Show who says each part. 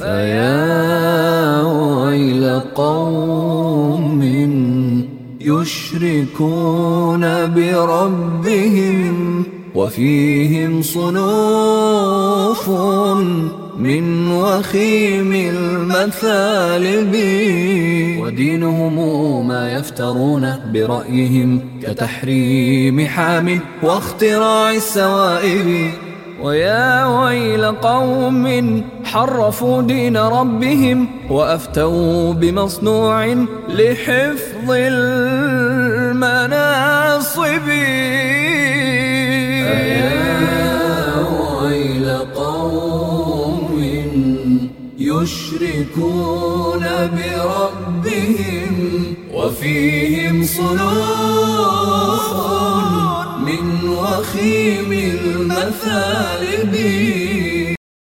Speaker 1: فيا ويل قوم يشركون بربهم وفيهم صنوف من وخيم المثالب ودينهم ما يفترون برأيهم كتحريم حام واختراع السوائب. ويا ويل قوم حرفوا دين ربهم وأفتوا بمصنوع لحفظ المناصب. يشركون بربهم وفيهم صنوف من وخيم المثالب.